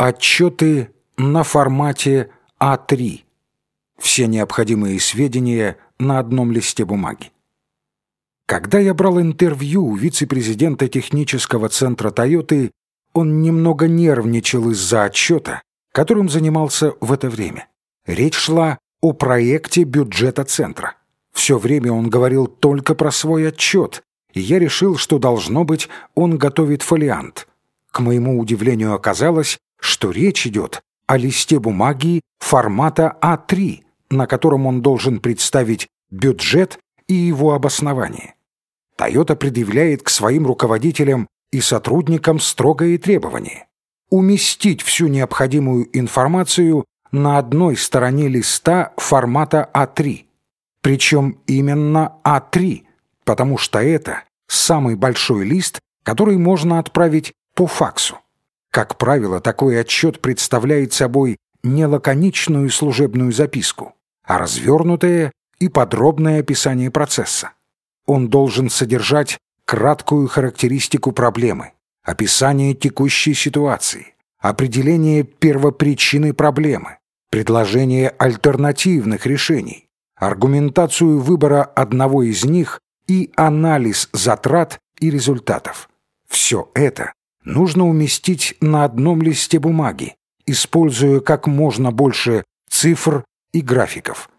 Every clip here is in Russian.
Отчеты на формате А3. Все необходимые сведения на одном листе бумаги. Когда я брал интервью у вице-президента технического центра «Тойоты», он немного нервничал из-за отчета, которым занимался в это время. Речь шла о проекте бюджета центра. Все время он говорил только про свой отчет, и я решил, что, должно быть, он готовит фолиант. К моему удивлению оказалось, что речь идет о листе бумаги формата А3, на котором он должен представить бюджет и его обоснование. Toyota предъявляет к своим руководителям и сотрудникам строгое требование – уместить всю необходимую информацию на одной стороне листа формата А3. Причем именно А3, потому что это самый большой лист, который можно отправить по факсу. Как правило, такой отчет представляет собой не лаконичную служебную записку, а развернутое и подробное описание процесса. Он должен содержать краткую характеристику проблемы, описание текущей ситуации, определение первопричины проблемы, предложение альтернативных решений, аргументацию выбора одного из них и анализ затрат и результатов. Все это нужно уместить на одном листе бумаги, используя как можно больше цифр и графиков.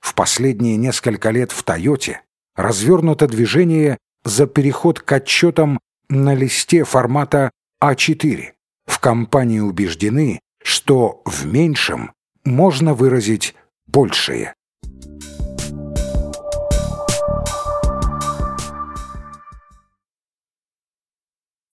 В последние несколько лет в «Тойоте» развернуто движение за переход к отчетам на листе формата А4. В компании убеждены, что в меньшем можно выразить большее.